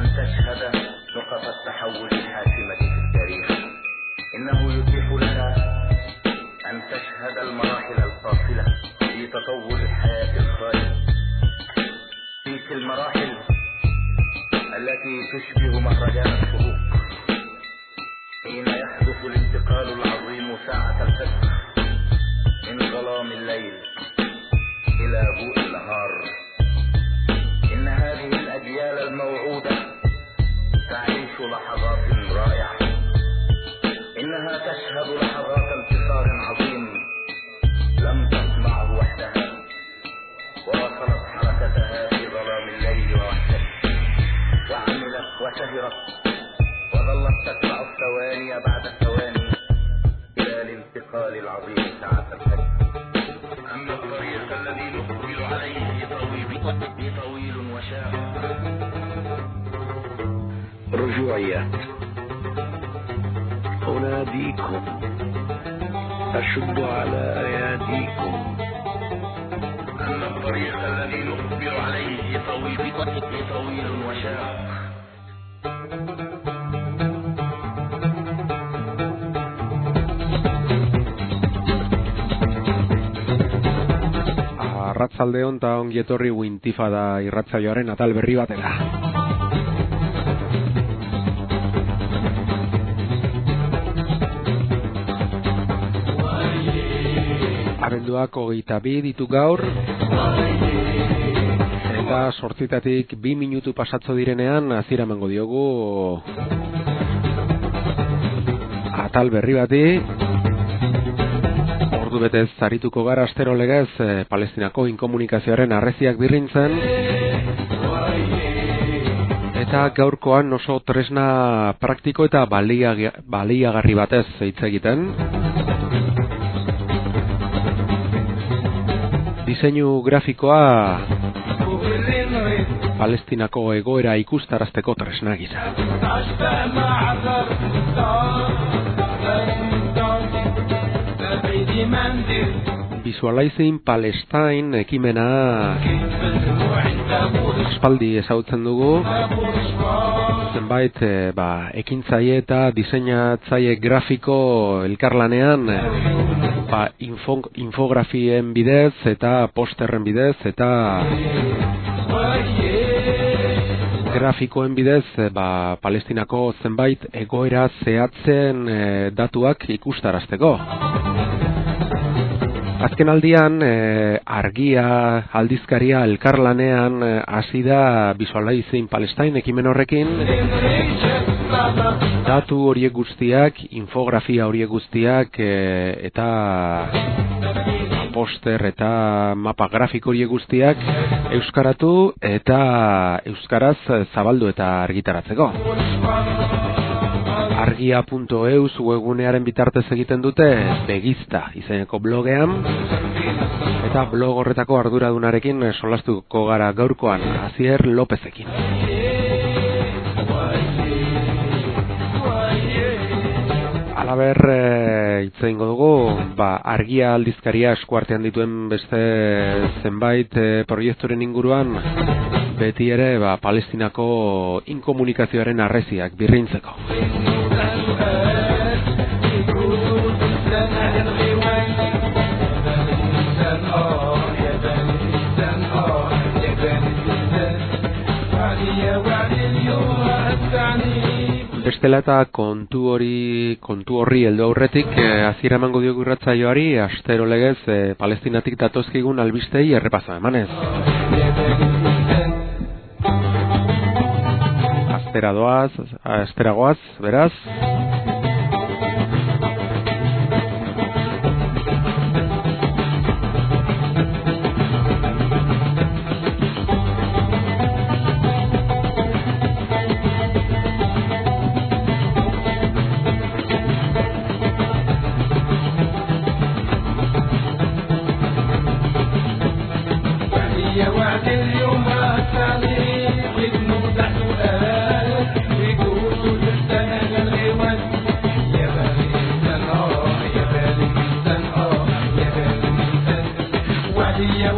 بأن تشهد نقط التحول الحاسمة في التاريخ. إنه يتيح لها أن تشهد المراحل الفاصلة في تطور الحياة الخالد تلك المراحل التي تشبه مهرجان الشروق حين يحدث الانتقال العظيم ساعة الفجر من ظلام الليل إلى ضوء النهار. هذه الأجيال الموعودة تعيش لحظات رائعة. إنها تشهد لحظات انتصار عظيم لم تصنعه وحدها. وواصلت حركتها في ظلام الليل ووحدته وعملت وسهرت وظلت تتبع الثواني بعد الثواني إلى الانتقال العظيم ساعة الفجر. أما الطريق الذي نقبل عليه طويل طويل وشاق. رجوعيات أناديكم. أشد على أياديكم أما الطريق الذي نقبل عليه طويل طويل وشاق. Arratzalde hon eta ongi etorri Wintifada irratzaioaren atal berri batera. Abenduak hogeita bi ditu gaur eta sortzitatik bi minutu pasatzo direnean azira emango diogu atal berri bati ordu betez zarituko gara astero legez eh, palestinako inkomunikazioaren arreziak birrintzen. Eta gaurkoan oso tresna praktiko eta balia, baliagarri batez hitz egiten. Diseinu grafikoa palestinako egoera ikustarazteko tresna gisa Visualizing Palestine ekimena aspaldi ezagutzen dugu. Zenbait e, ba, ekintzaile eta diseinatzaile grafiko elkarlanean ba, info, infografien bidez eta posterren bidez eta grafikoen bidez e, ba, palestinako zenbait egoera zehatzen e, datuak ikustarazteko Azken aldian, argia aldizkaria elkarlanean hasi da Visualizing Palestine ekimen horrekin. Datu horiek guztiak, infografia horiek guztiak eta poster eta mapa grafiko horiek guztiak euskaratu eta euskaraz zabaldu eta argitaratzeko argia.eus webgunearen bitartez egiten dute begizta izeneko blogean. Eta blog horretako arduradunarekin solastuko gara gaurkoan Azier Lopezekin. Alaber e, dugu ba, argia aldizkaria eskuartean dituen beste zenbait e, proiekturen inguruan beti ere ba, palestinako inkomunikazioaren arreziak birrintzeko. Bestela eta kontu hori kontu horri heldu aurretik eh, hasiera emango diogu irratsaioari astero legez eh, palestinatik datozkigun albistei errepasa emanez esperadoaz, esperagoaz, beraz.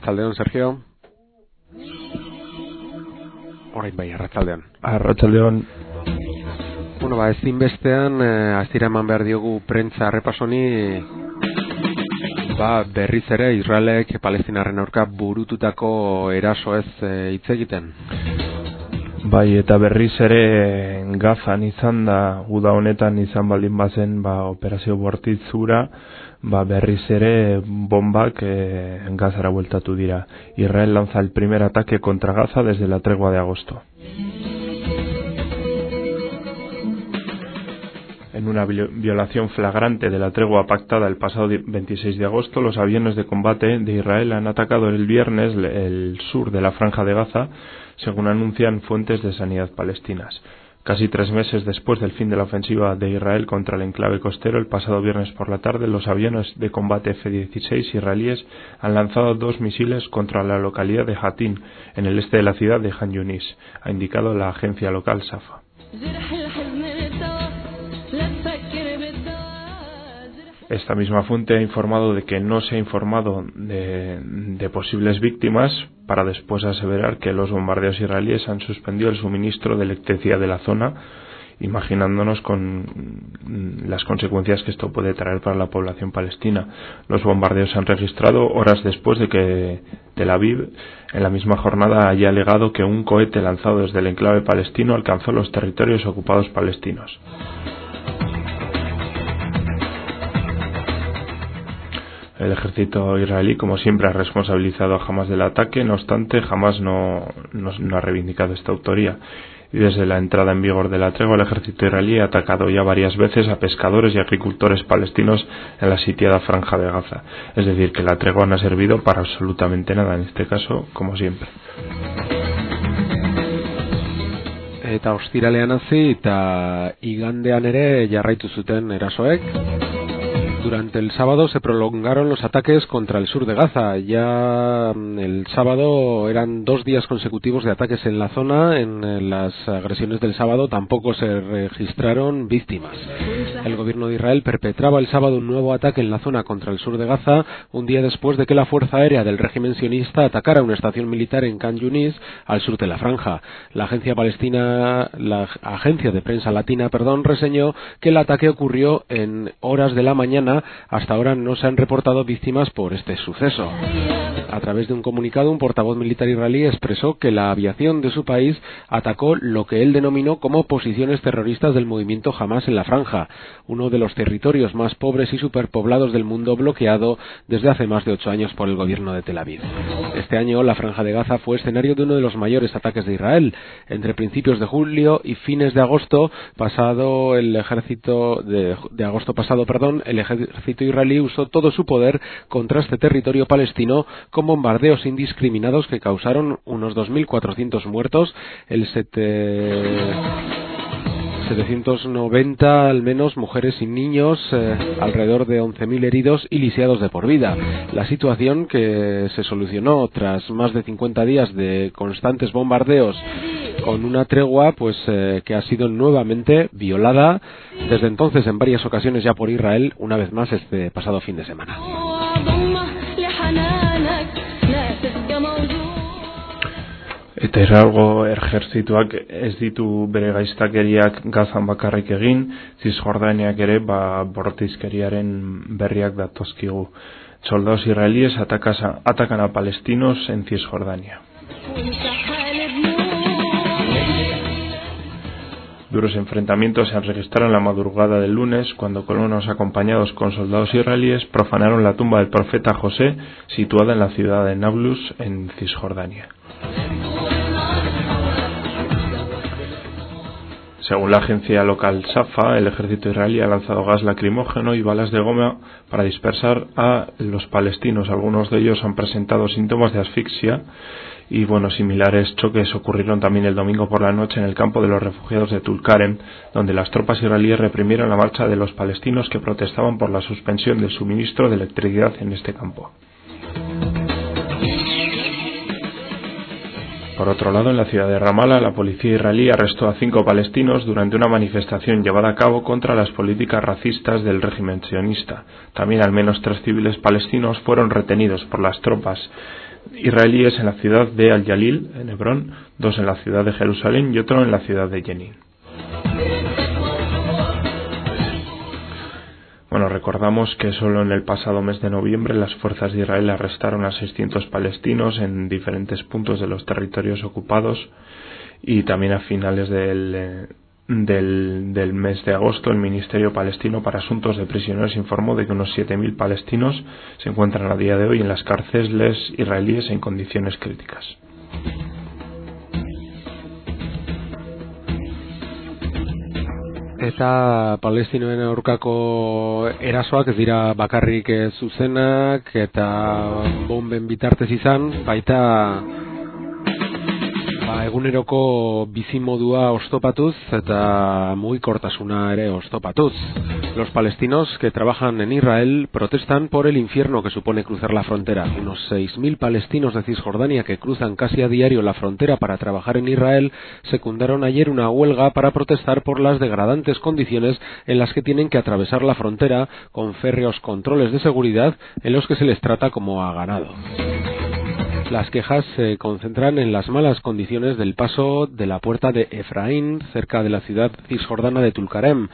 Arratsaldeon Sergio. Orain bai, arratsaldeon. Arratsaldeon. Bueno, ba, ezin bestean, eh, azira eman behar diogu prentza arrepasoni, ba, berriz ere Israelek palestinarren aurka burututako eraso ez eh, hitz egiten. Bai, eta berriz ere gazan izan da, uda honetan izan baldin bazen, ba, operazio bortitzura, ba, berriz ere bombak eh, gazara bueltatu dira. Israel lanza el primer ataque contra Gaza desde la tregua de agosto. En una violación flagrante de la tregua pactada el pasado 26 de agosto, los aviones de combate de Israel han atacado el viernes el sur de la franja de Gaza, según anuncian fuentes de sanidad palestinas. Casi tres meses después del fin de la ofensiva de Israel contra el enclave costero, el pasado viernes por la tarde, los aviones de combate F-16 israelíes han lanzado dos misiles contra la localidad de Hatin, en el este de la ciudad de Han Yunis, ha indicado la agencia local SAFA. Esta misma fuente ha informado de que no se ha informado de, posibles víctimas para después aseverar que los bombardeos israelíes han suspendido el suministro de electricidad de la zona, imaginándonos con las consecuencias que esto puede traer para la población palestina. Los bombardeos se han registrado horas después de que Tel Aviv en la misma jornada haya alegado que un cohete lanzado desde el enclave palestino alcanzó los territorios ocupados palestinos. El ejército israelí, como siempre, ha responsabilizado a Hamas del ataque, no obstante, Hamas no, ha reivindicado esta autoría. Y desde la entrada en vigor de la tregua, el ejército israelí ha atacado ya varias veces a pescadores y agricultores palestinos en la sitiada franja de Gaza. Es decir, que la tregua no ha servido para absolutamente nada, en este caso, como siempre. Durante el sábado se prolongaron los ataques contra el sur de Gaza. Ya mm, el sábado eran dos días consecutivos de ataques en la zona. En las agresiones del sábado tampoco se registraron víctimas. El gobierno de Israel perpetraba el sábado un nuevo ataque en la zona contra el sur de Gaza, un día después de que la Fuerza Aérea del régimen sionista atacara una estación militar en Khan Yunis, al sur de la franja. La agencia palestina, la agencia de prensa latina, perdón, reseñó que el ataque ocurrió en horas de la mañana hasta ahora no se han reportado víctimas por este suceso. A través de un comunicado, un portavoz militar israelí expresó que la aviación de su país atacó lo que él denominó como posiciones terroristas del movimiento Hamas en la franja, uno de los territorios más pobres y superpoblados del mundo bloqueado desde hace más de ocho años por el gobierno de Tel Aviv. Este año, la franja de Gaza fue escenario de uno de los mayores ataques de Israel. Entre principios de julio y fines de agosto pasado, el ejército de, de agosto pasado, perdón, el ejército ejército israelí usó todo su poder contra este territorio palestino con bombardeos indiscriminados que causaron unos 2.400 muertos, el 790 al menos mujeres y niños, eh, alrededor de 11.000 heridos y lisiados de por vida. La situación que se solucionó tras más de 50 días de constantes bombardeos con una tregua pues eh, que ha sido nuevamente violada desde entonces en varias ocasiones ya por Israel, una vez más este pasado fin de semana. Eta irralgo ejertzituak ez ditu bere gaiztakeriak gazan bakarrik egin, Cisjordaniak ere ba, bortizkeriaren berriak datozkigu. Soldados israelíes atacan a palestinos en Cisjordania. Duros enfrentamientos se en la madrugada del lunes cuando colonos acompañados con soldados israelíes profanaron la tumba del profeta José situada en la ciudad de Nablus en Cisjordania. Según la agencia local SAFA, el ejército israelí ha lanzado gas lacrimógeno y balas de goma para dispersar a los palestinos. Algunos de ellos han presentado síntomas de asfixia y bueno, similares choques ocurrieron también el domingo por la noche en el campo de los refugiados de Tulkarem, donde las tropas israelíes reprimieron la marcha de los palestinos que protestaban por la suspensión del suministro de electricidad en este campo. Por otro lado, en la ciudad de Ramallah, la policía israelí arrestó a cinco palestinos durante una manifestación llevada a cabo contra las políticas racistas del régimen sionista. También al menos tres civiles palestinos fueron retenidos por las tropas israelíes en la ciudad de Al-Jalil, en Hebrón, dos en la ciudad de Jerusalén y otro en la ciudad de Jenin. Bueno, recordamos que solo en el pasado mes de noviembre las fuerzas de Israel arrestaron a 600 palestinos en diferentes puntos de los territorios ocupados y también a finales del, eh, del, mes de agosto el Ministerio Palestino para Asuntos de Prisioneros informó de que unos 7.000 palestinos se encuentran a día de hoy en las cárceles israelíes en condiciones críticas. Eta palestinoen aurkako erasoak ez dira bakarrik zuzenak eta bomben bitartez izan, baita ba, eguneroko bizimodua ostopatuz eta mugikortasuna ere ostopatuz. Los palestinos que trabajan en Israel protestan por el infierno que supone cruzar la frontera. Unos 6.000 palestinos de Cisjordania que cruzan casi a diario la frontera para trabajar en Israel secundaron ayer una huelga para protestar por las degradantes condiciones en las que tienen que atravesar la frontera con férreos controles de seguridad en los que se les trata como a ganado. Las quejas se concentran en las malas condiciones del paso de la puerta de Efraín, cerca de la ciudad cisjordana de Tulkarem.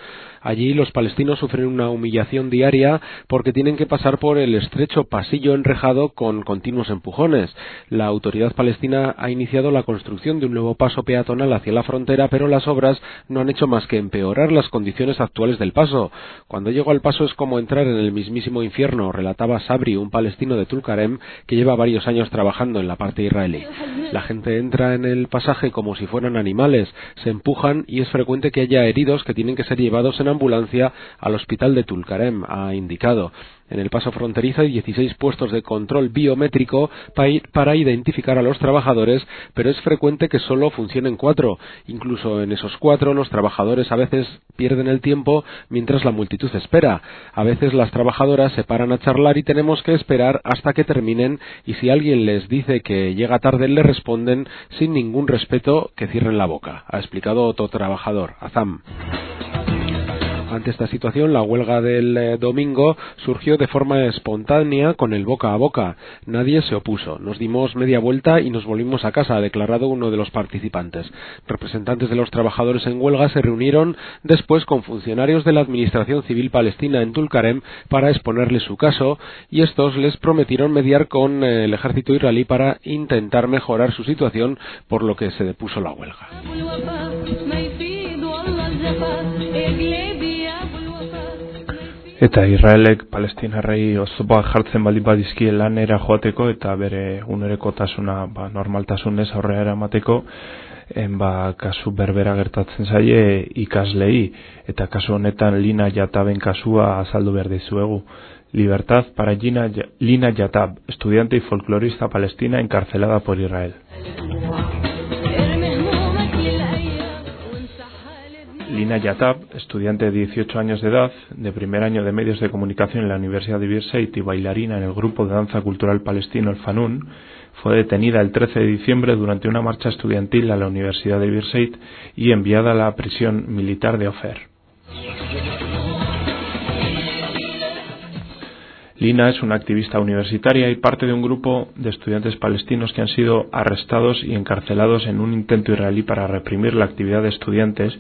Allí los palestinos sufren una humillación diaria porque tienen que pasar por el estrecho pasillo enrejado con continuos empujones. La autoridad palestina ha iniciado la construcción de un nuevo paso peatonal hacia la frontera, pero las obras no han hecho más que empeorar las condiciones actuales del paso. Cuando llego al paso es como entrar en el mismísimo infierno, relataba Sabri, un palestino de Tulkarem que lleva varios años trabajando en la parte israelí. La gente entra en el pasaje como si fueran animales, se empujan y es frecuente que haya heridos que tienen que ser llevados en ambulancia al hospital de Tulkarem, ha indicado. En el paso fronterizo hay 16 puestos de control biométrico para identificar a los trabajadores, pero es frecuente que solo funcionen cuatro. Incluso en esos cuatro los trabajadores a veces pierden el tiempo mientras la multitud espera. A veces las trabajadoras se paran a charlar y tenemos que esperar hasta que terminen y si alguien les dice que llega tarde le responden sin ningún respeto que cierren la boca, ha explicado otro trabajador, Azam. Ante esta situación, la huelga del eh, domingo surgió de forma espontánea con el boca a boca. Nadie se opuso. Nos dimos media vuelta y nos volvimos a casa, ha declarado uno de los participantes. Representantes de los trabajadores en huelga se reunieron después con funcionarios de la Administración Civil Palestina en Tulkarem para exponerles su caso y estos les prometieron mediar con eh, el ejército israelí para intentar mejorar su situación, por lo que se depuso la huelga. Eta Israelek palestinarrei oztopak jartzen bali badizkie lanera joateko eta bere unerekotasuna ba, normaltasunez aurrera eramateko en ba, kasu berbera gertatzen zaie ikaslei eta kasu honetan Lina Jataben kasua azaldu behar dizuegu. Libertad para Lina, Lina Yatab, estudiante y folclorista palestina encarcelada por Israel. Lina Yatab, estudiante de 18 años de edad, de primer año de medios de comunicación en la Universidad de Birzeit y bailarina en el grupo de danza cultural palestino El Fanun, fue detenida el 13 de diciembre durante una marcha estudiantil a la Universidad de Birzeit y enviada a la prisión militar de Ofer. Lina es una activista universitaria y parte de un grupo de estudiantes palestinos que han sido arrestados y encarcelados en un intento israelí para reprimir la actividad de estudiantes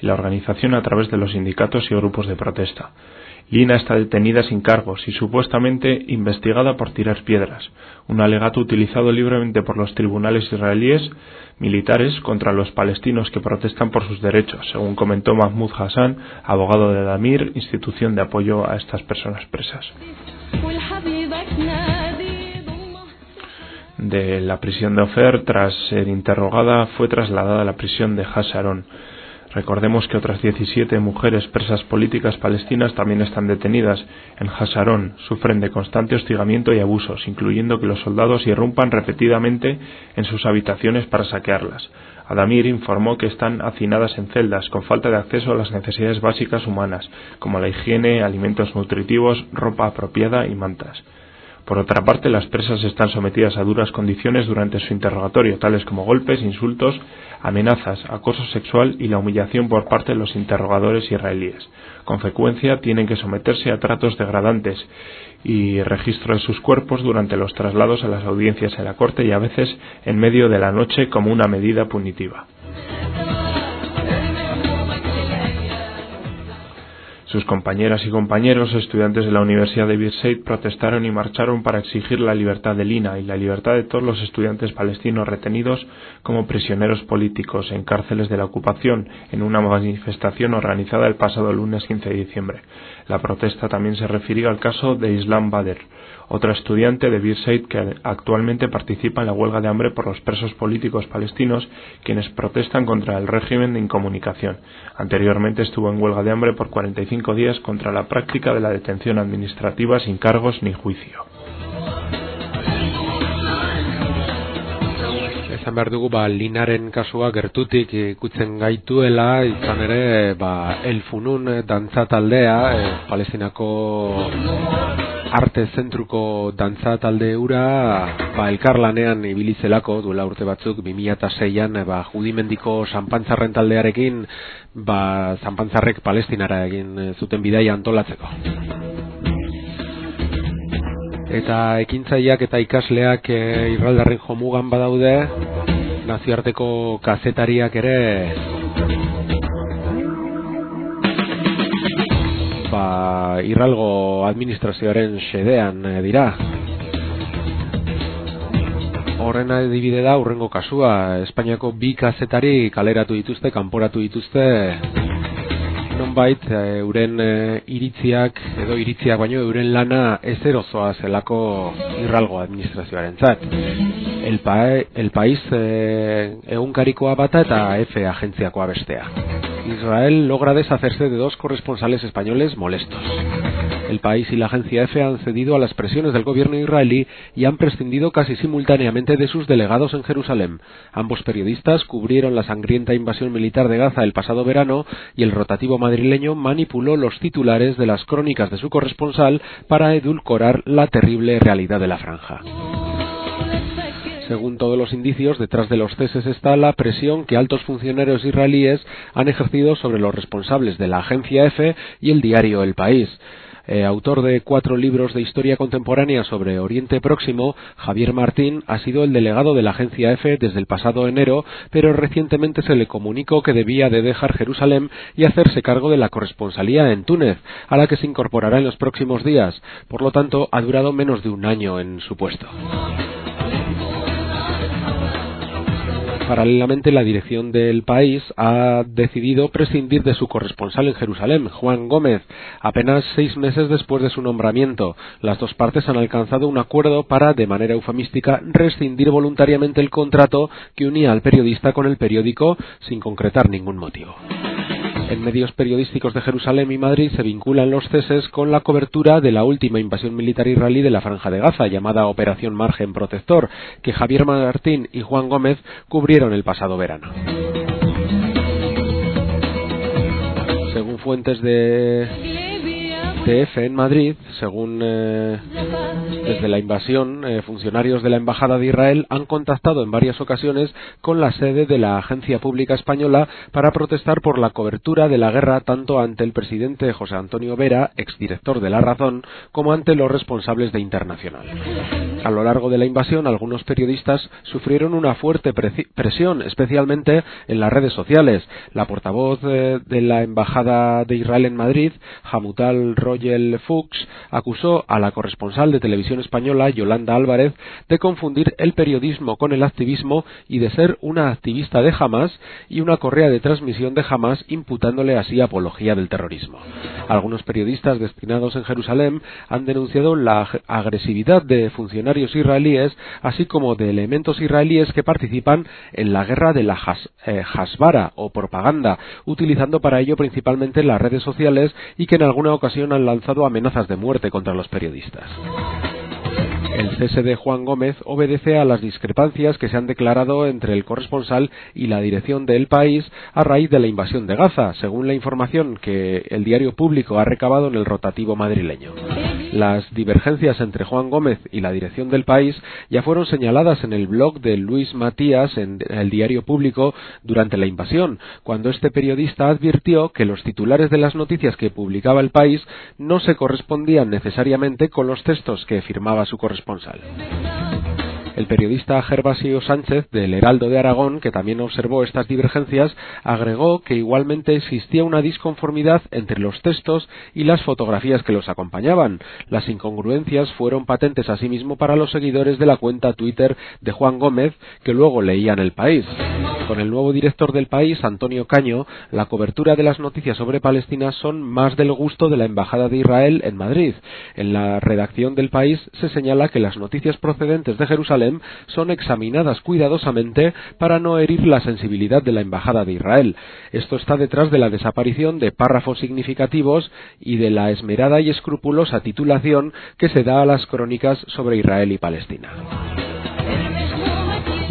y la organización a través de los sindicatos y grupos de protesta. Lina está detenida sin cargos y supuestamente investigada por tirar piedras, un alegato utilizado libremente por los tribunales israelíes militares contra los palestinos que protestan por sus derechos, según comentó Mahmoud Hassan, abogado de Damir, institución de apoyo a estas personas presas. De la prisión de Ofer, tras ser interrogada, fue trasladada a la prisión de Hasharon. Recordemos que otras 17 mujeres presas políticas palestinas también están detenidas en Hasharon, sufren de constante hostigamiento y abusos, incluyendo que los soldados irrumpan repetidamente en sus habitaciones para saquearlas. Adamir informó que están hacinadas en celdas con falta de acceso a las necesidades básicas humanas, como la higiene, alimentos nutritivos, ropa apropiada y mantas. Por otra parte, las presas están sometidas a duras condiciones durante su interrogatorio, tales como golpes, insultos, amenazas, acoso sexual y la humillación por parte de los interrogadores israelíes. Con frecuencia tienen que someterse a tratos degradantes y registro de sus cuerpos durante los traslados a las audiencias en la corte y a veces en medio de la noche como una medida punitiva. Sus compañeras y compañeros, estudiantes de la Universidad de Birzeit, protestaron y marcharon para exigir la libertad de Lina y la libertad de todos los estudiantes palestinos retenidos como prisioneros políticos en cárceles de la ocupación en una manifestación organizada el pasado lunes 15 de diciembre. La protesta también se refirió al caso de Islam Bader, otra estudiante de Birzeit que actualmente participa en la huelga de hambre por los presos políticos palestinos quienes protestan contra el régimen de incomunicación. Anteriormente estuvo en huelga de hambre por 45 días contra la práctica de la detención administrativa sin cargos ni juicio. Izan behar dugu ba, linaren kasua gertutik ikutzen gaituela izan ere ba, elfunun dantza taldea e, palestinako arte zentruko dantza talde ura ba, elkarlanean ibilizelako duela urte batzuk 2006an ba, judimendiko sanpantzarren taldearekin ba, sanpantzarrek palestinara egin zuten bidaia antolatzeko eta ekintzaileak eta ikasleak e, irraldarren jomugan badaude nazioarteko kazetariak ere. Ba, irralgo administrazioaren xedean e, dira. Horren adibide da urrengo kasua Espainiako bi kazetari kaleratu dituzte, kanporatu dituzte nonbait e, euren e, iritziak edo iritziak baino euren lana ezerozoa zelako irralgo administrazioaren zat. El, pa, el País e, egunkarikoa bata eta F agentziakoa bestea. Israel logra deshacerse de dos corresponsales españoles molestos. El país y la agencia EFE han cedido a las presiones del gobierno israelí y han prescindido casi simultáneamente de sus delegados en Jerusalén. Ambos periodistas cubrieron la sangrienta invasión militar de Gaza el pasado verano y el rotativo madrileño manipuló los titulares de las crónicas de su corresponsal para edulcorar la terrible realidad de la franja. Según todos los indicios, detrás de los ceses está la presión que altos funcionarios israelíes han ejercido sobre los responsables de la agencia EFE y el diario El País. Eh, autor de cuatro libros de historia contemporánea sobre Oriente Próximo, Javier Martín ha sido el delegado de la agencia EFE desde el pasado enero, pero recientemente se le comunicó que debía de dejar Jerusalén y hacerse cargo de la corresponsalía en Túnez, a la que se incorporará en los próximos días. Por lo tanto, ha durado menos de un año en su puesto. Paralelamente, la dirección del país ha decidido prescindir de su corresponsal en Jerusalén, Juan Gómez, apenas seis meses después de su nombramiento. Las dos partes han alcanzado un acuerdo para, de manera eufemística, rescindir voluntariamente el contrato que unía al periodista con el periódico sin concretar ningún motivo. En medios periodísticos de Jerusalén y Madrid se vinculan los ceses con la cobertura de la última invasión militar israelí de la Franja de Gaza, llamada Operación Margen Protector, que Javier Martín y Juan Gómez cubrieron el pasado verano. Según fuentes de En Madrid, según eh, desde la invasión, eh, funcionarios de la Embajada de Israel han contactado en varias ocasiones con la sede de la Agencia Pública Española para protestar por la cobertura de la guerra tanto ante el presidente José Antonio Vera, exdirector de La Razón, como ante los responsables de Internacional. A lo largo de la invasión, algunos periodistas sufrieron una fuerte presión, especialmente en las redes sociales. La portavoz de, la Embajada de Israel en Madrid, Hamutal Royal Fuchs acusó a la corresponsal de televisión española Yolanda Álvarez de confundir el periodismo con el activismo y de ser una activista de Hamas y una correa de transmisión de Hamas imputándole así apología del terrorismo. Algunos periodistas destinados en Jerusalén han denunciado la agresividad de funcionarios israelíes así como de elementos israelíes que participan en la guerra de la eh, hasbara o propaganda, utilizando para ello principalmente las redes sociales y que en alguna ocasión han lanzado amenazas de muerte contra los periodistas. El cese de Juan Gómez obedece a las discrepancias que se han declarado entre el corresponsal y la dirección del país a raíz de la invasión de Gaza, según la información que el diario público ha recabado en el rotativo madrileño. Las divergencias entre Juan Gómez y la dirección del país ya fueron señaladas en el blog de Luis Matías en el diario público durante la invasión, cuando este periodista advirtió que los titulares de las noticias que publicaba el país no se correspondían necesariamente con los textos que firmaba su corresponsal. Gonzalo. El periodista Gervasio Sánchez del Heraldo de Aragón, que también observó estas divergencias, agregó que igualmente existía una disconformidad entre los textos y las fotografías que los acompañaban. Las incongruencias fueron patentes asimismo para los seguidores de la cuenta Twitter de Juan Gómez, que luego leían el país. Con el nuevo director del país, Antonio Caño, la cobertura de las noticias sobre Palestina son más del gusto de la Embajada de Israel en Madrid. En la redacción del país se señala que las noticias procedentes de Jerusalén son examinadas cuidadosamente para no herir la sensibilidad de la Embajada de Israel. Esto está detrás de la desaparición de párrafos significativos y de la esmerada y escrupulosa titulación que se da a las crónicas sobre Israel y Palestina.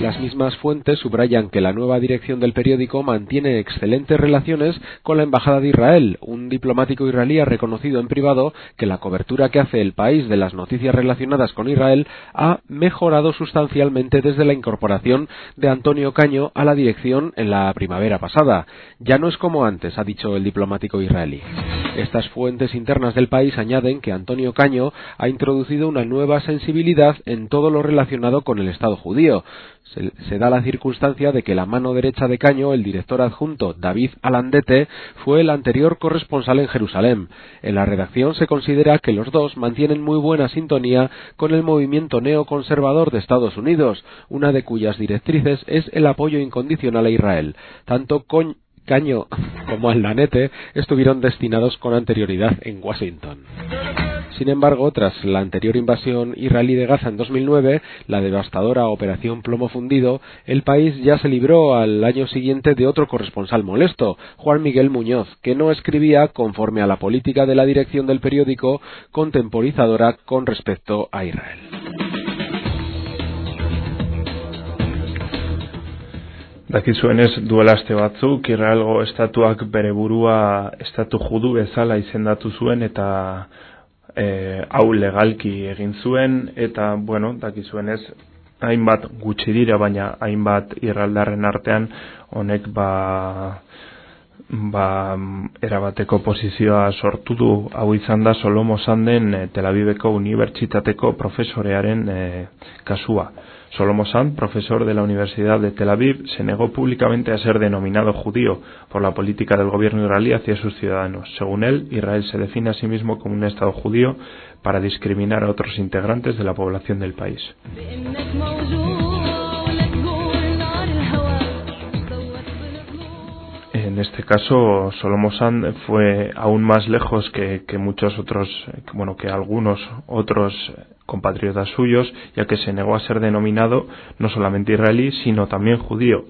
Las mismas fuentes subrayan que la nueva dirección del periódico mantiene excelentes relaciones con la Embajada de Israel. Un diplomático israelí ha reconocido en privado que la cobertura que hace el país de las noticias relacionadas con Israel ha mejorado sustancialmente desde la incorporación de Antonio Caño a la dirección en la primavera pasada. Ya no es como antes, ha dicho el diplomático israelí. Estas fuentes internas del país añaden que Antonio Caño ha introducido una nueva sensibilidad en todo lo relacionado con el Estado judío se, da la circunstancia de que la mano derecha de Caño, el director adjunto David Alandete, fue el anterior corresponsal en Jerusalén. En la redacción se considera que los dos mantienen muy buena sintonía con el movimiento neoconservador de Estados Unidos, una de cuyas directrices es el apoyo incondicional a Israel. Tanto Caño como Alandete estuvieron destinados con anterioridad en Washington. Sin embargo, tras la anterior invasión israelí de Gaza en 2009, la devastadora Operación Plomo Fundido, el país ya se libró al año siguiente de otro corresponsal molesto, Juan Miguel Muñoz, que no escribía conforme a la política de la dirección del periódico contemporizadora con respecto a Israel. Estatuak estatu judu bezala eta e, hau legalki egin zuen eta bueno, dakizuenez hainbat gutxi dira baina hainbat irraldarren artean honek ba ba erabateko posizioa sortu du hau izan da Solomo Sanden e, Tel Aviveko unibertsitateko profesorearen e, kasua. Solomo Sand, profesor de la Universidad de Tel Aviv, se negó públicamente a ser denominado judío por la política del gobierno israelí hacia sus ciudadanos. Según él, Israel se define a sí mismo como un Estado judío para discriminar a otros integrantes de la población del país. Este caso, Solomo Sand fue aún más lejos que, que muchos otros, bueno, que algunos otros compatriotas suyos, ya que se negó a ser denominado no solamente israelí, sino también judío.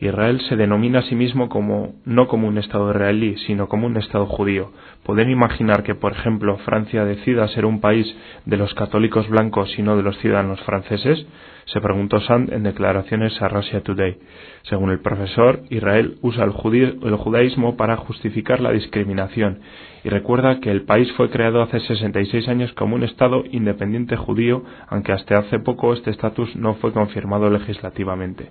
Israel se denomina a sí mismo como no como un Estado israelí, sino como un Estado judío. ¿Pueden imaginar que, por ejemplo, Francia decida ser un país de los católicos blancos y no de los ciudadanos franceses? Se preguntó Sand en declaraciones a Russia Today. Según el profesor, Israel usa el, el judaísmo para justificar la discriminación y recuerda que el país fue creado hace 66 años como un Estado independiente judío, aunque hasta hace poco este estatus no fue confirmado legislativamente.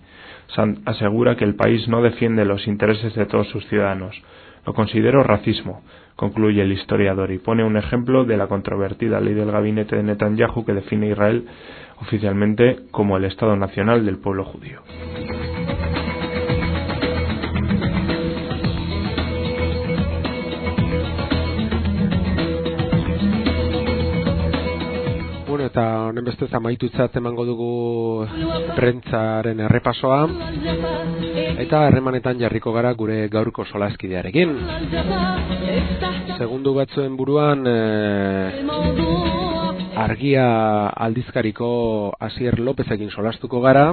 Asegura que el país no defiende los intereses de todos sus ciudadanos. Lo considero racismo, concluye el historiador, y pone un ejemplo de la controvertida ley del gabinete de Netanyahu que define Israel oficialmente como el Estado nacional del pueblo judío. Eta honen beste amaitutzat emango dugu prentzaren errepasoa. Eta harremanetan jarriko gara gure gaurko solaskidearekin. Segundu batzuen buruan eh, argia aldizkariko Asier Lopezekin solastuko gara.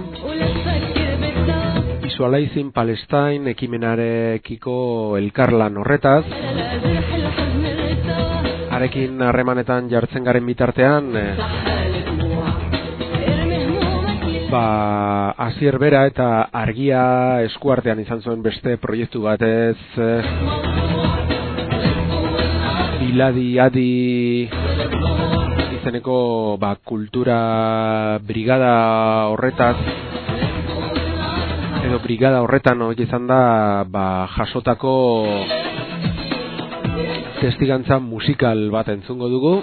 Visualizing Palestine ekimenarekiko elkarlan horretaz arekin harremanetan jartzen garen bitartean eh, Ba, azier bera eta argia eskuartean izan zuen beste proiektu batez eh, Biladi adi izeneko ba, kultura brigada horretaz edo brigada horretan hori izan da ba, jasotako testigantza musikal bat entzungo dugu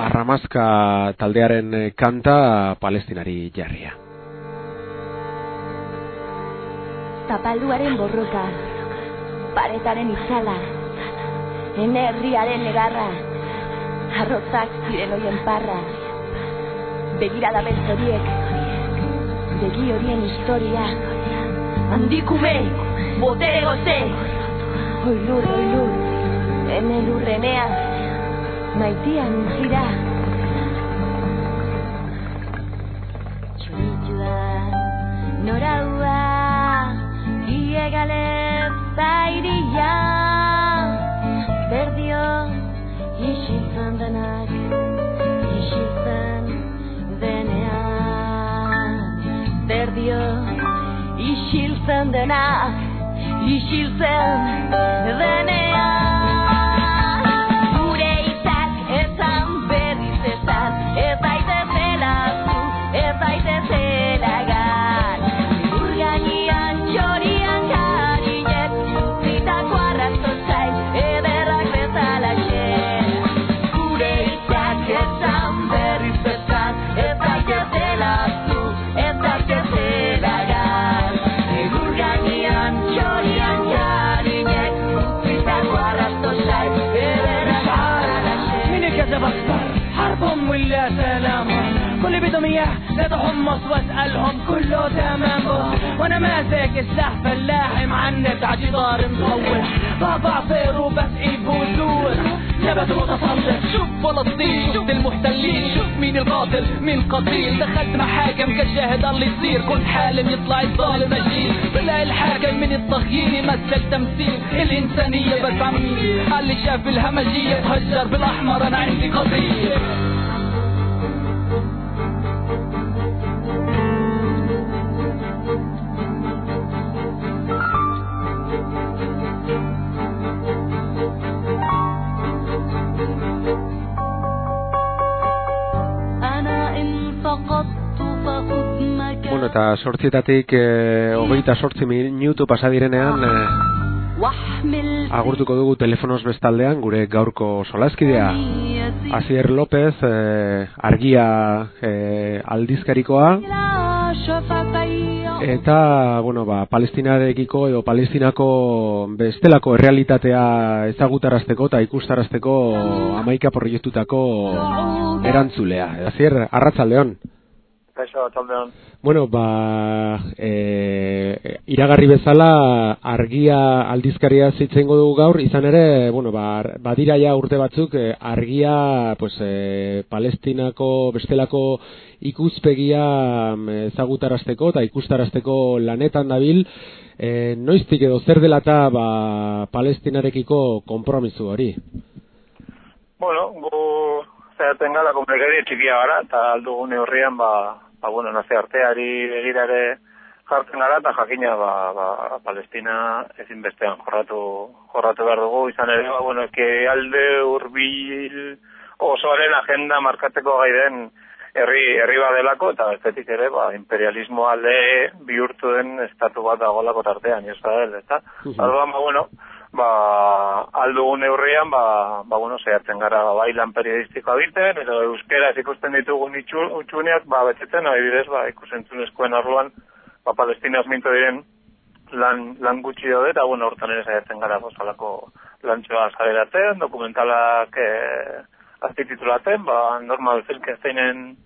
Arramazka taldearen eh, kanta palestinari jarria. Zapalduaren borroka, paretaren itzala, enerriaren negarra, arrotzak ziren oien parra, begirada beltzoriek, begi horien historia, handikume, botere goze, oilur, oilur, hemen urrenea, maitian gira. Txuituan noraua, iegale zairia, berdio isiltzen denak, isiltzen denean. Berdio isiltzen denak, Yeşil sel ve I. yağ كل بدهم اياه نتحمص واسألهم كله تمام. وأنا ماسك السلاح فلاحي معنف على جدار مطول بابا طير وبسقي بوزور ثبت متسلط شوف فلسطين شوف المحتلين شوف مين القاتل مين قتيل. دخلت محاكم كشاهد اللي يصير كنت حالم يطلع الظالم أجيل. طلع الحاكم من التغيير يمثل تمثيل. الإنسانية بس عميل. اللي شاف الهمجية تهجر بالأحمر أنا عندي قضية. eta sortzietatik e, eh, hogeita sortzi minutu pasadirenean e, eh, agurtuko dugu telefonos bestaldean gure gaurko solaskidea. Azier López e, argia e, aldizkarikoa eta bueno, ba, palestinarekiko edo palestinako bestelako errealitatea ezagutarazteko eta ikustarazteko amaika proiektutako erantzulea. Azier, arratzaldeon. Kaixo, atzaldean. Bueno, ba, e, iragarri bezala argia aldizkaria zitzeingo dugu gaur, izan ere, bueno, ba, badira ja urte batzuk e, argia pues, e, palestinako bestelako ikuspegia mm, ezagutarazteko eta ikustarazteko lanetan dabil, e, noiztik edo zer dela eta ba, palestinarekiko konpromisu hori. Bueno, gu zeraten gala komunikari txikia gara, eta aldugun neurrian, ba, ba bueno, naze arteari begirare jartzen gara, eta jakina, ba, ba, Palestina ezinbestean jorratu, jorratu behar dugu, izan ere, ba, bueno, eke alde urbil osoaren agenda markatzeko gai den herri, herri badelako, eta bestetik ere, ba, imperialismo alde bihurtu den estatu bat dagolako tartean, Israel, eta, Orduan, ba, bueno, ba, aldugun neurrian, ba, ba, bueno, zehatzen gara ba, bai lan periodistikoa egiten, edo euskeraz ikusten ditugun utxuneak, ba, betetzen, adibidez, ba, ikusentzunezkoen arloan, ba, palestinaz minto diren lan, lan gutxi daude, eta, bueno, hortan ere zehatzen gara, bozalako lantxoa zaberatzen, dokumentalak eh, azpititulaten, ba, normal Filkensteinen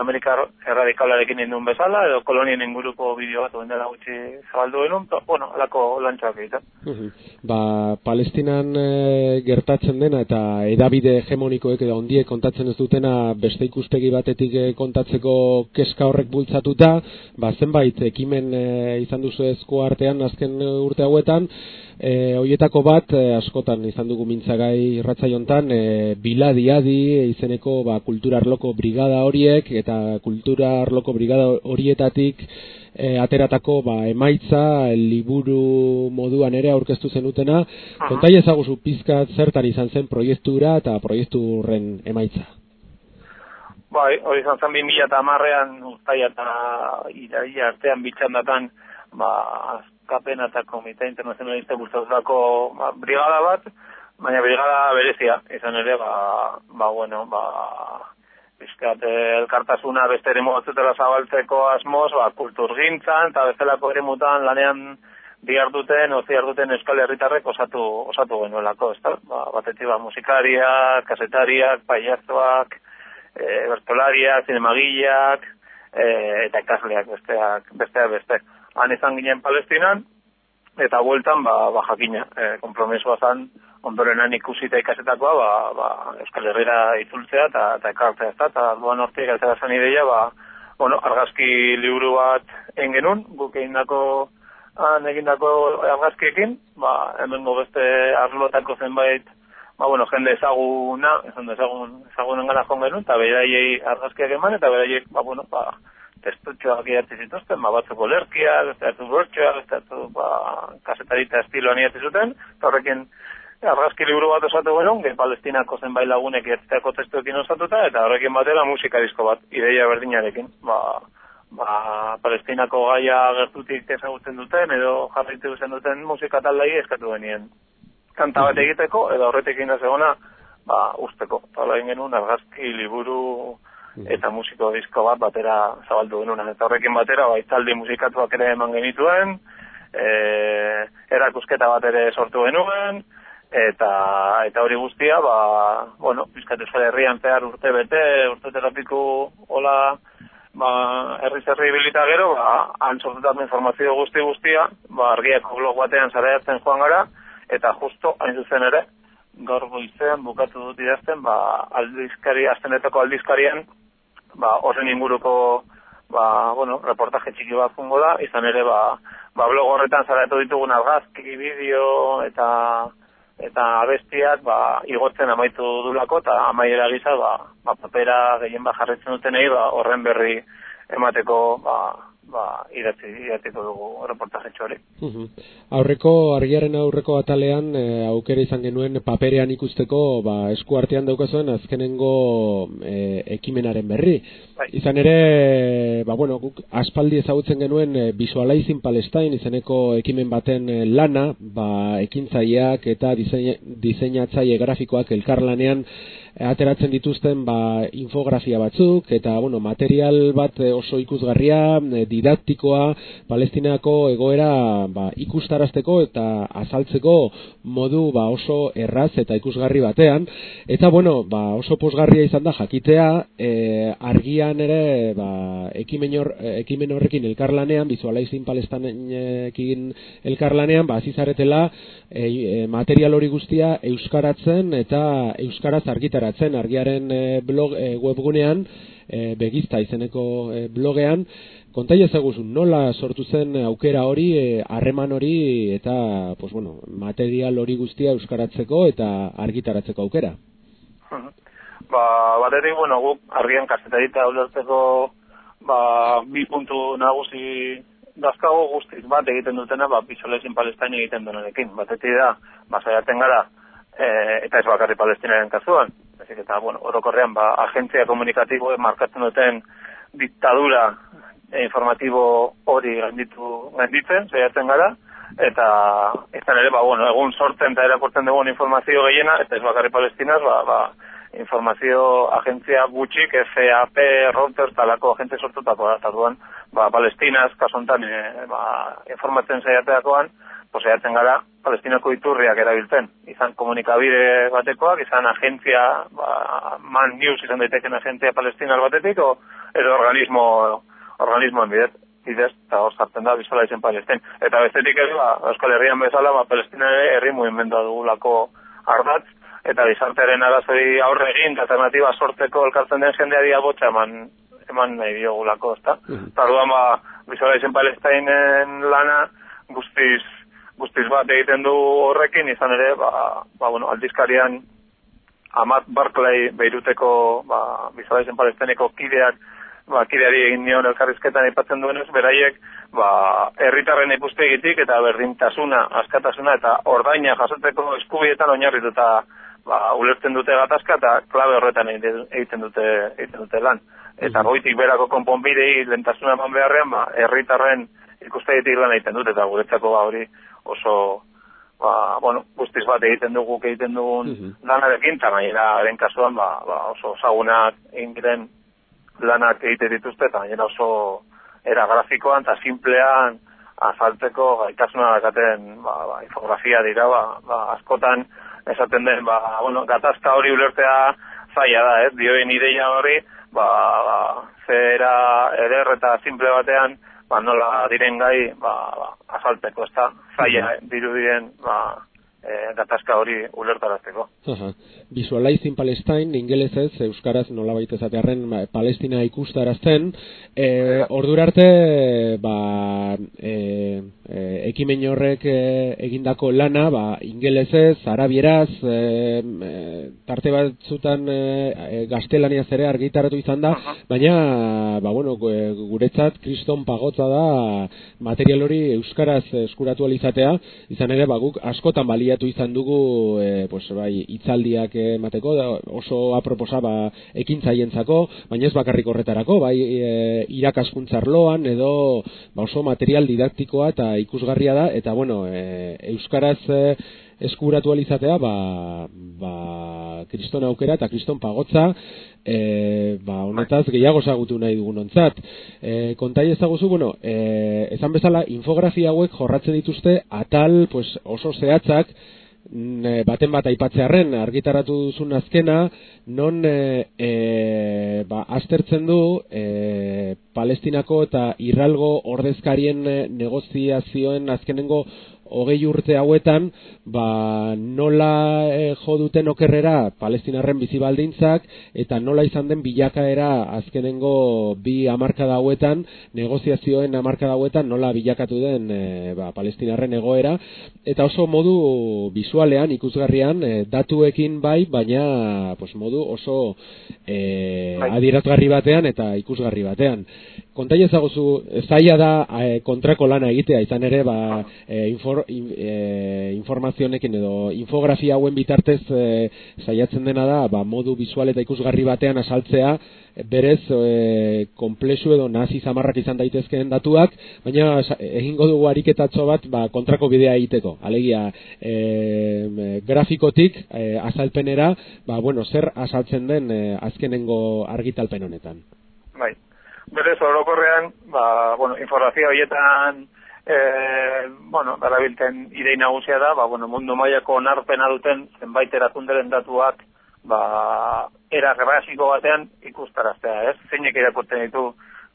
Amerikar erradikalarekin indun bezala, edo kolonien inguruko bideo bat dela gutxi zabaldu genuen, to, bueno, alako lantxoak egiten. Ba, Palestinan e, gertatzen dena eta edabide hegemonikoek edo ondiek kontatzen ez dutena beste ikuspegi batetik e, kontatzeko keska horrek bultzatuta, ba, zenbait ekimen e, izan duzu ezko artean azken urte hauetan, e, hoietako bat e, askotan izan dugu mintzagai irratzaiontan e, biladi adi izeneko ba, kulturarloko brigada horiek eta kultura arloko brigada horietatik e, ateratako ba, emaitza liburu moduan ere aurkeztu zenutena. Kontai ezaguzu pizkat zertan izan zen proiektura eta proiektu horren emaitza. Bai, hori izan zen 2000 eta amarrean ustaia eta iraia artean bitxan datan ba, azkapen eta komite internazionalista bultzatutako ba, brigada bat, baina brigada berezia, izan ere, ba, ba bueno, ba, bizkat elkartasuna beste ere batzutela zabaltzeko asmoz, ba, kulturgintzan eta bestelako ere mutan lanean bihar duten, o zihar duten euskal herritarrek osatu, osatu genuelako, ez da? Ba, batetik ba, musikariak, kasetariak, paiazoak, e, bertolariak, zinemagileak, e, eta ikasleak besteak, besteak beste. Han izan ginen Palestinan, eta bueltan, ba, ba jakina, e, kompromisoa zan, ondorenan ikusi eta ikasetakoa, ba, ba, Euskal Herrera itzultzea eta, eta ekartzea ez da, eta duan hortik galtzera zen ideia, ba, bueno, argazki liburu bat engenun, guk egin dako, han egindako argazkiekin, ba, hemen beste arlotako zenbait, ba, bueno, jende ezaguna, esan ezagun, ezagunen gana joan genuen, eta beraiei argazkiak eman, eta beraiek, ba, bueno, ba, testutxoak idatzi zituzten, ba, batzuk olerkia, beste hartu bortxoa, beste hartu, ba, kasetarita estiloan idatzi zuten, eta horrekin, argazki liburu bat osatu genuen, ge palestinako zenbait lagunek ertzeako testuekin osatuta, eta horrekin batera musika disko bat, ideia berdinarekin. Ba, ba, palestinako gaia gertutik ezagutzen duten, edo jarritu zen duten musika taldai eskatu genien. Kanta bat egiteko, edo horretik inda zegona, ba, usteko. Tala genuen argazki liburu eta musiko disko bat batera zabaldu genuen. Eta horrekin batera, ba, itzaldi musikatuak ere eman genituen, e, erakusketa bat ere sortu genuen, eta eta hori guztia ba bueno bizkat euskal herrian zehar urte bete urte terapiku hola ba herri zerri bilita gero ba han sortutako informazio guzti guztia ba argiako blog batean sareatzen joan gara eta justo hain zuzen ere gaur goizean bukatu dut idazten ba aldizkari astenetako aldizkarien ba horren inguruko ba bueno reportaje txiki bat fungo da. Izan ere ba ba blog horretan sareatu ditugun argazki bideo eta eta abestiak ba, igotzen amaitu dulako eta amaiera gisa ba, ba, papera gehien ba jarretzen dutenei ba, horren berri emateko ba, ba, idatzi, idatziko dugu reportaje hori. Aurreko, argiaren aurreko atalean, e, aukera izan genuen paperean ikusteko, ba, esku artean daukazuen azkenengo e, ekimenaren berri. Bai. Izan ere, ba, bueno, guk aspaldi ezagutzen genuen e, Visualizing Palestine izeneko ekimen baten lana, ba, ekintzaileak eta diseinatzaile grafikoak elkarlanean ateratzen dituzten ba, infografia batzuk eta bueno, material bat eh, oso ikusgarria, eh, didaktikoa, palestinako egoera ba, ikustarazteko eta azaltzeko modu ba, oso erraz eta ikusgarri batean. Eta bueno, ba, oso posgarria izan da jakitea, e, argian ere ba, ekimen, hor, ekimen horrekin elkarlanean, bizualaizin palestanekin elkarlanean, ba, azizaretela e, material hori guztia euskaratzen eta euskaraz argitara ateratzen argiaren e, blog e, webgunean e, begizta izeneko e, blogean. Kontai ezaguzun nola sortu zen aukera hori harreman hori eta pues bueno material hori guztia euskaratzeko eta argitaratzeko aukera? Ba batetik bueno guk argian kasetarita ulertzeko ba bi puntu nagusi dazkago guztiz bat egiten dutena ba Visualizing Palestine egiten duenarekin. Batetik da ba gara e, eta ez bakarri palestinaren kasuan, Baizik eta, bueno, orokorrean, ba, agentzia komunikatibo markatzen duten diktadura informatibo hori ganditu, ganditzen, zeiatzen gara, eta izan ere, ba, bueno, egun sortzen eta erakortzen dugun informazio gehiena, eta ez bakarri palestinaz, ba, ba, informazio agentzia gutxik, FAP, Reuters, talako agente sortutako da, eta duan, ba, palestinaz, kasontan, e, ba, informatzen zeiateakoan, poseiatzen gara, palestinako iturriak erabiltzen. Izan komunikabide batekoak, izan agentzia, ba, man news izan daiteken agentzia palestinal batetik, o, edo organismo, organismoen bidez, bidez, eta hor zartzen da, bizala izan palestin. Eta bestetik ez, ba, Euskal Herrian bezala, ba, palestina herri mugimendoa dugulako ardatz, eta bizartearen arazoi aurre egin, alternatiba sortzeko elkartzen den jendeari abotxa eman, eman nahi diogulako, ezta? Mm -hmm. Tarduan, ba, bizala izan palestinen lana, guztiz guztiz bat egiten du horrekin, izan ere, ba, ba bueno, aldizkarian Amat Barclay Beiruteko ba, Visualizen Palestineko kideak ba, kideari egin nion elkarrizketan aipatzen duenez, beraiek, ba, herritarren ikuspegitik eta berdintasuna, askatasuna eta ordaina jasotzeko eskubietan oinarrituta ba, ulertzen dute gatazka eta klabe horretan egiten dute, egiten dute lan. Eta goitik berako konponbidei lentasuna eman beharrean, ba, herritarren ikuspegitik lan egiten dute eta guretzako ba, hori oso ba, bueno, guztiz bat egiten dugu egiten dugun lanarekin, eta gainera haren kasuan ba, ba, oso zagunak egin diren lanak egite dituzte, eta oso era grafikoan eta simplean azaltzeko gaitasuna dakaten ba, ba, infografia dira, ba, ba, askotan esaten den, ba, bueno, gatazka hori ulertea zaila da, ez, dioen ideia hori, ba, ba, zera eder eta simple batean, ba, nola diren gai, ba, ba, azaltzeko, ez da, zaila dirudien, ba, e, gatazka hori ulertarazteko. Visualizing Palestine, ingelezez, euskaraz nolabait esatearren ba, Palestina ikustarazten, e, ordura arte, ba, e, e, ekimen horrek e, egindako lana, ba, ingelezez, arabieraz, e, tarte batzutan e, gaztelaniaz ere argitaratu izan da, baina, ba, bueno, gu- guretzat, kriston pagotza da material hori euskaraz eskuratu alizatea, izan ere, ba, guk askotan baliatu izan dugu, e, pues, bai, hitzaldiak emateko, oso aproposa, ba, ekintzaientzako, baina ez bakarrik horretarako, bai, e, irakaskuntza arloan, edo, ba, oso material didaktikoa eta ikusgarria da, eta, bueno, e, euskaraz e, eskuratu alizatea, ba, ba, kriston aukera eta kriston pagotza, e, ba, honetaz gehiago ezagutu nahi dugun ontzat. E, kontai ezaguzu, bueno, e, esan bezala, infografia hauek jorratzen dituzte atal pues, oso zehatzak, mm, baten bat aipatzearren argitaratu duzun azkena, non e, e, ba, aztertzen du e, Palestinako eta Irralgo ordezkarien negoziazioen azkenengo hogei urte hauetan, ba, nola e, jo duten okerrera palestinarren bizi baldintzak, eta nola izan den bilakaera azkenengo bi hamarkada hauetan, negoziazioen hamarkada hauetan, nola bilakatu den e, ba, palestinarren egoera, eta oso modu bisualean, ikusgarrian, e, datuekin bai, baina pues, modu oso e, adierazgarri batean eta ikusgarri batean. Kontai ezaguzu, zaila da e, kontrako lana egitea, izan ere, ba, e, infor, in, e, informazionekin edo infografia hauen bitartez e, saiatzen dena da, ba, modu bisual eta ikusgarri batean asaltzea, berez e, komplexu edo nazi zamarrak izan daitezkeen datuak, baina egingo dugu ariketatxo bat ba, kontrako bidea egiteko. Alegia, e, grafikotik e, azalpenera, ba, bueno, zer asaltzen den e, azkenengo argitalpen honetan. Berez, orokorrean, ba, bueno, informazio horietan, e, bueno, darabilten idei nagusia da, ba, bueno, mundu mailako onarpena duten zenbait erakunderen datuak, ba, era grafiko batean ikustaraztea, ez? Zeinek irakurtzen ditu,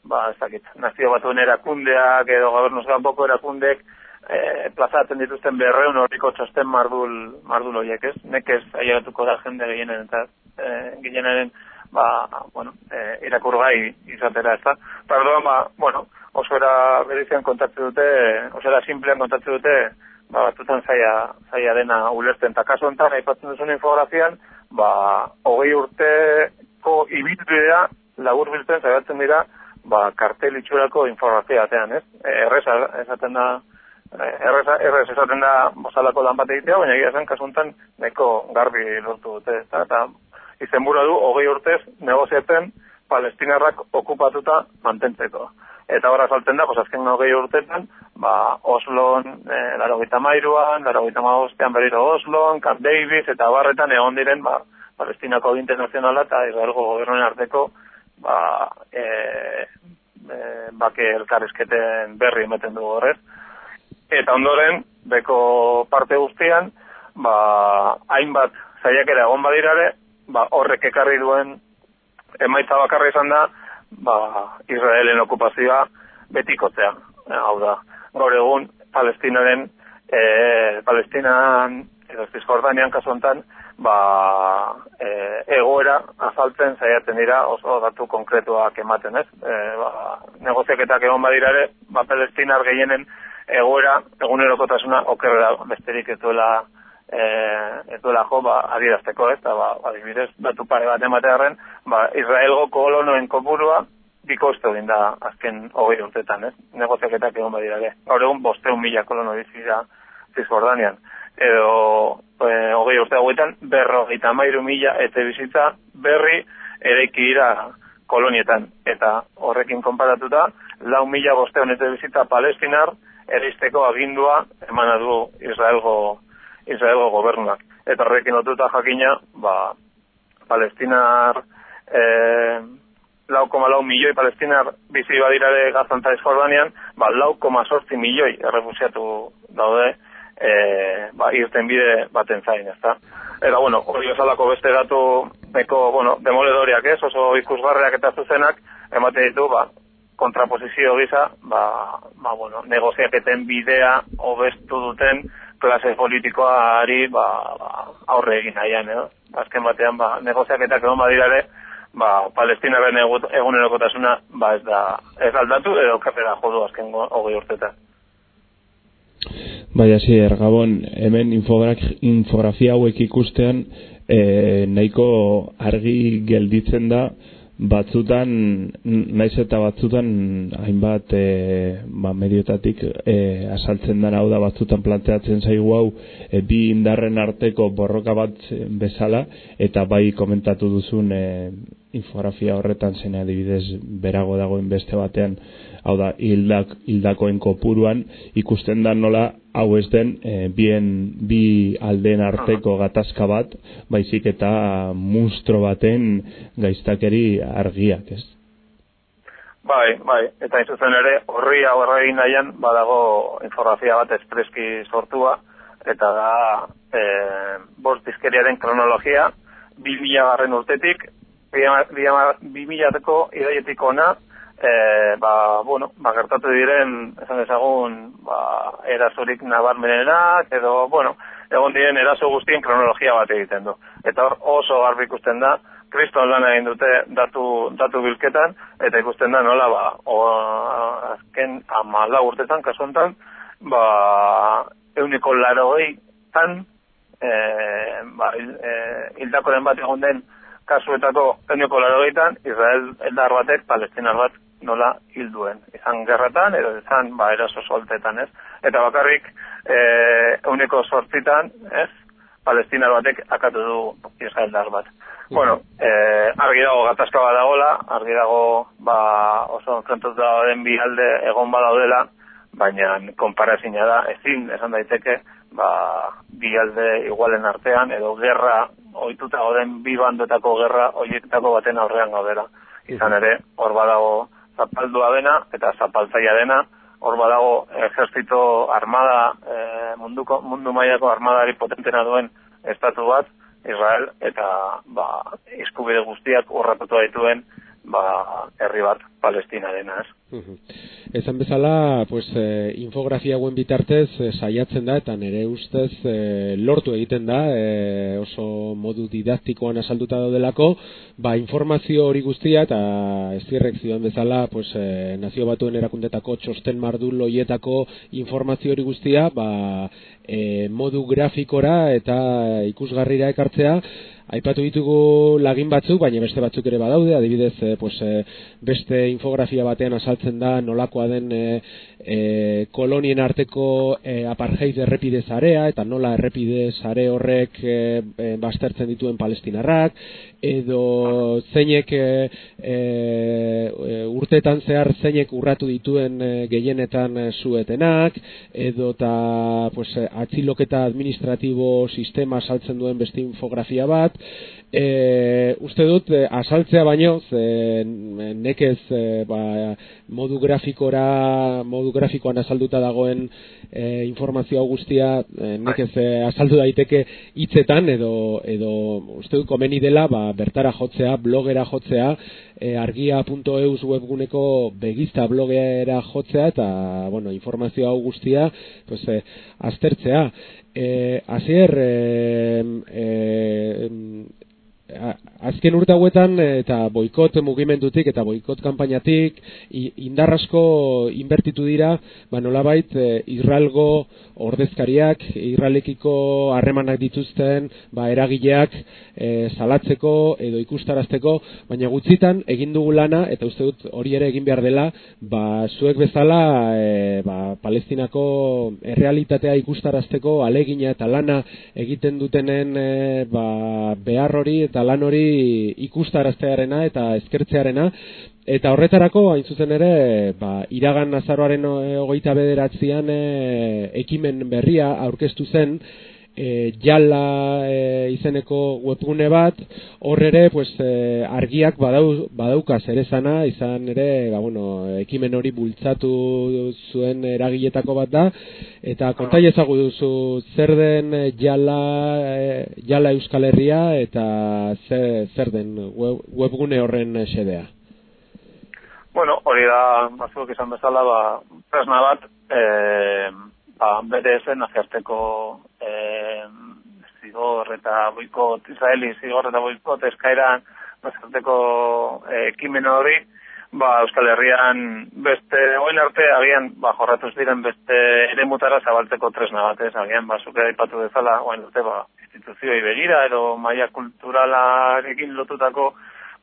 ba, ez dakit, nazio batuen erakundeak edo gobernuz kanpoko erakundek, e, plazatzen dituzten berreun horriko txosten mardul, mardul horiek, ez? Nekez ailegatuko da jende gehienen eta e, gehienaren ba, bueno, e, irakurgai izatera, ez da. Pardoan, ba, bueno, oso era berezian kontatzen dute, oso era simplean kontatzen dute, ba, batzutan zaila, zaila dena ulertzen. Ta kasu honetan, aipatzen duzun infografian, ba, hogei urteko ibilbidea labur biltzen zaibatzen dira, ba, kartel itxurako infografia batean, ez? E, erreza esaten da, e, erreza, errez esaten da bozalako lan bat egitea, baina egia zen kasu honetan neko garbi lortu dute, ezta? Eta izenbura du hogei urtez negoziatzen palestinarrak okupatuta mantentzeko. Eta horra salten da, pues azken hogei urtetan, ba, Oslon, e, laro gita mairuan, laro gita maostean berriro Oslon, Camp Davis, eta barretan egon diren, ba, Palestinako internazionala eta Israelgo gobernuen arteko, ba, e, e, bake elkarrizketen berri emeten dugu horrez. Eta ondoren, beko parte guztian, ba, hainbat zaiakera egon badirare, ba, horrek ekarri duen emaitza bakarra izan da, ba, Israelen okupazioa betikotzea. E, hau da, gaur egun Palestinaren, e, Palestinan, edo Cisjordanian kasu honetan, ba, e, egoera azaltzen saiatzen dira oso datu konkretuak ematen, ez? E, ba, negoziaketak egon badirare, ba, Palestinar gehienen egoera, egunerokotasuna okerrera besterik ez duela eh, ez duela jo, ba, adierazteko, ez, eta, ba, adibidez, datu pare bat ematearen, ba, Israelgo kolonoen kopurua, bikoiztu egin da azken hogei urtetan, ez? Negoziaketak egon badira ere. Gaur egun bosteun mila kolono bizira Cisjordanian. Edo e, hogei urte hauetan berrogeita mairu mila ete bizitza berri eraiki dira kolonietan. Eta horrekin konparatuta, lau mila bosteun ete bizitza palestinar eristeko agindua emana du Israelgo, Israelgo gobernuak. Eta horrekin lotuta jakina, ba, palestinar eh, lau koma lau milioi palestinar bizi badirare gazantza Jordanian, ba, lau koma sortzi milioi errefusiatu daude e, ba, irten bide baten zain, ezta? Eta, bueno, hori osalako beste datu meko, bueno, demoledoriak ez, oso ikusgarreak eta zuzenak, ematen ditu, ba, kontraposizio gisa, ba, ba, bueno, negoziaketen bidea hobestu duten klase politikoari ba, ba, aurre egin nahian, edo? Azken batean, ba, negoziaketak egon badirare, ba, palestinaren egunerokotasuna ba, ez da ez aldatu edo kapera jodu azken hogei urtetan. Bai, hasi ergabon, hemen infografia hauek ikustean e, nahiko argi gelditzen da batzutan, naiz eta batzutan hainbat e, ba, mediotatik e, asaltzen dara hau da batzutan planteatzen zaigu hau e, bi indarren arteko borroka bat bezala eta bai komentatu duzun e, infografia horretan zen adibidez berago dagoen beste batean hau da hildak, hildakoen kopuruan ikusten da nola hau ez den e, bien bi aldeen arteko gatazka bat baizik eta mustro baten gaiztakeri argiak ez? Bai, bai, eta izuzen ere horri hau erregin nahian badago informazia bat espreski sortua eta da e, bost dizkeriaren kronologia 2000 garren urtetik bi milateko ideietik ona, e, ba, bueno, ba, gertatu diren, esan ezagun, ba, erasorik nabarmenenak, edo, bueno, egon diren eraso guztien kronologia bat egiten du. Eta hor oso garbi ikusten da, kriston lan egin dute datu, datu bilketan, eta ikusten da nola, ba, o, azken amala urtetan, kasuntan, ba, euniko laro tan, e, ba, e, hildakoren bat egon den, kasuetako euneko larogeitan, Israel eldar batek, palestinar bat nola hilduen. Izan gerratan, edo izan, ba, eraso soltetan, ez? Eta bakarrik, e, euneko sortzitan, ez? Palestinar batek akatu du Israel dar bat. Mm. Bueno, e, argi dago gatazka bat dagoela, argi dago, ba, oso enfrentuz da den bi alde egon badaudela, baina konparazina da, ezin, esan daiteke, ba, bi alde igualen artean, edo gerra ohituta gauden bi bandetako gerra horietako baten aurrean gaudela. Izan ere, hor badago zapaldua dena eta zapaltzaia dena, hor badago ejertzito armada, e, munduko, mundu mailako armadari potentena duen estatu bat, Israel, eta ba, iskubide guztiak horratutu dituen ba, herri bat, Palestina dena, ez? Ezan bezala, pues, e, infografia hauen bitartez e, saiatzen da eta nire ustez e, lortu egiten da e, oso modu didaktikoan asalduta daudelako, ba, informazio hori guztia eta ez zioen bezala pues, e, nazio batuen erakundetako txosten mardu loietako informazio hori guztia ba, e, modu grafikora eta ikusgarrira ekartzea Aipatu ditugu lagin batzuk, baina beste batzuk ere badaude, adibidez, e, pues, e, beste infografia batean asaltzen da nolakoa den e, e, kolonien arteko e, apartheid errepide zarea, eta nola errepide zare horrek e, e, bastertzen dituen palestinarrak, edo zeinek e, e, urtetan zehar zeinek urratu dituen e, gehienetan zuetenak, edo eta pues, atziloketa administratibo sistema saltzen duen beste infografia bat, e, uste dut e, asaltzea baino ze nekez e, ba, modu grafikora modu grafikoan asalduta dagoen e, informazio guztia e, nekez e, asaldu daiteke hitzetan edo edo uste dut komeni dela ba, bertara jotzea blogera jotzea e, argia.eus webguneko begizta blogera jotzea eta bueno, informazio hau guztia pues, e, aztertzea. Eh, azier, eh, eh, a- azken urte hauetan eh, eta boikot mugimendutik eta boikot kanpainatik i- indar asko inbertitu dira ba nolabait eh, Israelgo ordezkariak Israelekiko harremanak dituzten ba eragileak eh, salatzeko edo ikustarazteko baina gutxitan egin dugu lana eta uste dut hori ere egin behar dela ba zuek bezala eh, ba, Palestinako errealitatea ikustarazteko alegina eta lana egiten dutenen eh, ba, behar hori eta lan hori ikustaraztearena eta eskertzearena. Eta horretarako, hain zuzen ere, ba, iragan azaroaren eh, hogeita bederatzean e, ekimen berria aurkeztu zen, e, jala e, izeneko webgune bat, hor ere, pues, e, argiak badau, badauka zerezana, izan ere, ba, bueno, ekimen hori bultzatu zuen eragiletako bat da, eta kontai ezagu duzu zer den e, jala, e, jala Euskal Herria, eta zer, zer den web, webgune horren xedea. Bueno, hori da, batzuk izan bezala, ba, tresna bat, e, ba, bere zen nazarteko e, zigor eta boikot, Israeli zigor eta boikot eskairan nazarteko e, ekimen hori, ba, Euskal Herrian beste, oin arte, agian, ba, jorratuz diren beste ere mutara zabaltzeko tresna bat, ez, agian, ba, zuke aipatu bezala, oin arte, ba, instituzioi begira, edo maia kulturalarekin lotutako,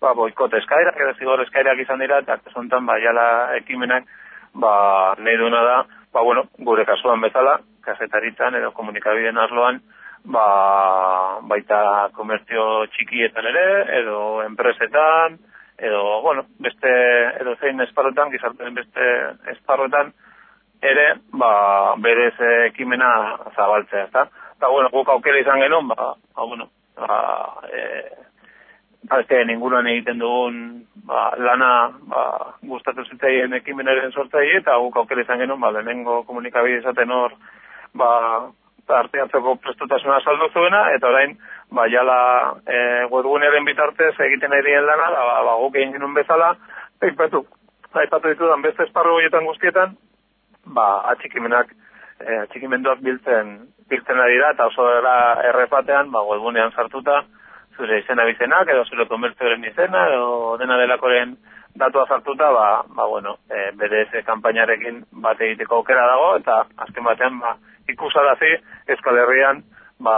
ba, boikot eskairak, edo zigor eskairak izan dira, eta zontan, ba, jala ekimenak, ba, nahi duena da, ba, bueno, gure kasuan bezala, kasetaritzan edo komunikabideen arloan, ba, baita komertzio txikietan ere, edo enpresetan, edo, bueno, beste, edo zein esparrotan, gizartaren beste esparrotan, ere, ba, berez ekimena zabaltzea, ezta? Eta, bueno, guk aukera izan genuen, ba, ba bueno, ba, e, beste ninguruan egiten dugun ba, lana ba, gustatu zitzaien ekimenaren sortzaile eta guk aukera izan genuen ba, lehenengo komunikabide izaten hor ba, parte hartzeko prestutasuna saldu zuena eta orain ba, jala e, webgunearen bitartez egiten ari dien lana da, ba, ba, guk egin genuen bezala aipatu, aipatu ditudan beste esparru horietan guztietan ba, atxikimenak e, atxikimenduak biltzen biltzen ari da eta oso era errepatean ba, webgunean sartuta zure izena bizenak, edo zure komertzioaren izena, edo dena delakoren datua sartuta, ba, ba bueno, e, BDS kanpainarekin bat egiteko aukera dago, eta azken batean, ba, ikusarazi Euskal Herrian, ba,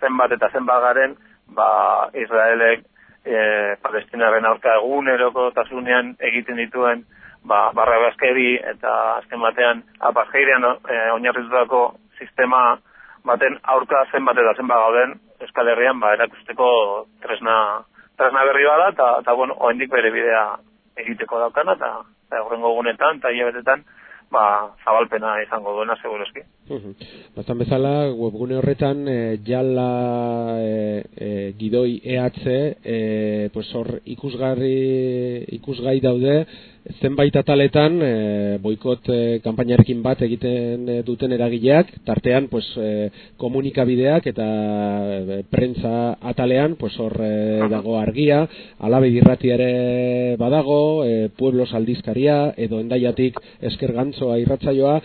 zenbat eta zenbat garen, ba, Israelek e, Palestinaren aurka eguneroko tasunean egiten dituen, ba, barra eta azken batean, apartheidean e, oinarritutako sistema baten aurka zenbat eta zenbat gauden, Euskal Herrian ba erakusteko tresna tresna berri bada eta ta bueno, oraindik bere bidea egiteko daukana eta eta horrengo gunetan eta hilabetetan ba zabalpena izango duena seguruski. Bazan bezala, webgune horretan e, jala e, e, gidoi EH e, pues hor ikusgarri ikusgai daude zenbait ataletan e, boikot e, kanpainarekin bat egiten e, duten eragileak, tartean pues, e, komunikabideak eta e, prentza atalean pues hor e, dago argia, alabe dirratiare badago, e, pueblos aldizkaria edo endaiatik esker gantzoa irratzaioa,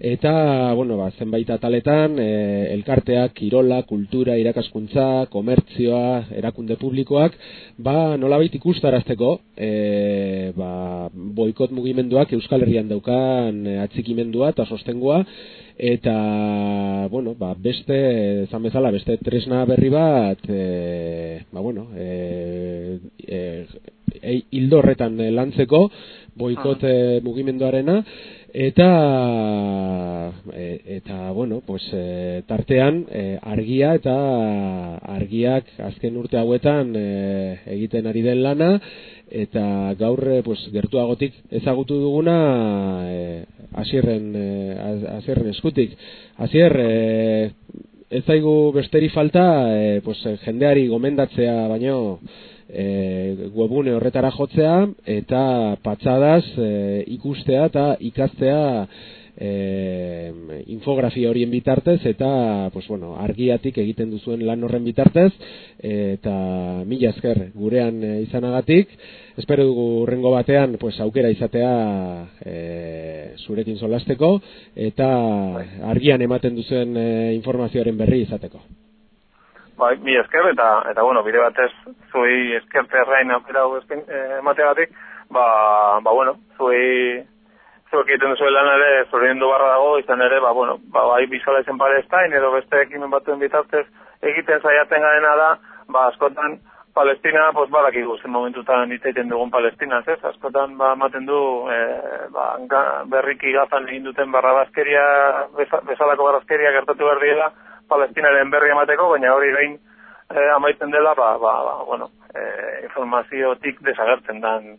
eta bueno, ba, zenbait ataletan e, elkarteak, kirola, kultura, irakaskuntza, komertzioa, erakunde publikoak, ba, nolabait ikustarazteko e, ba, boikot mugimenduak Euskal Herrian daukan e, atxikimendua eta sostengua, eta bueno, ba, beste zan bezala, beste tresna berri bat e, ba, bueno, e, e, hildo horretan e, lantzeko boikot e, mugimenduarena eta e, eta bueno, pues, e, tartean e, argia eta argiak azken urte hauetan e, egiten ari den lana. Eta gaur e, pues, gertuagotik ezagutu duguna e, hasierren e, hasierren eskutik. Hasier e, ez zaigu besteri falta pues, jendeari gomendatzea baino e, webune horretara jotzea eta patxadaz e, ikustea eta ikastea e, infografia horien bitartez eta pues, bueno, argiatik egiten duzuen lan horren bitartez. Eta mila esker gurean izanagatik. Espero dugu urrengo batean pues, aukera izatea e, zurekin solasteko eta argian ematen duzuen e, informazioaren berri izateko bai, mi esker, eta, eta bueno, bide batez, zui eskerte errain aukera hau eh, ba, ba, bueno, zui, zuek egiten duzu lan ere, zoriendu barra dago, izan ere, ba, bueno, ba, bai, Visualizen Palestine, edo beste ekimen batuen bitartez, egiten saiatzen garena da, ba, askotan, Palestina, pues badakigu zen momentutan hitz egiten dugun Palestina, ez? Askotan ba ematen du eh ba, berriki gazan egin duten barrabaskeria beza, bezalako barrabaskeria gertatu behar diela Palestinaren berri emateko, baina hori gain eh, amaitzen dela, ba, ba, ba bueno, eh informaziotik desagertzen dan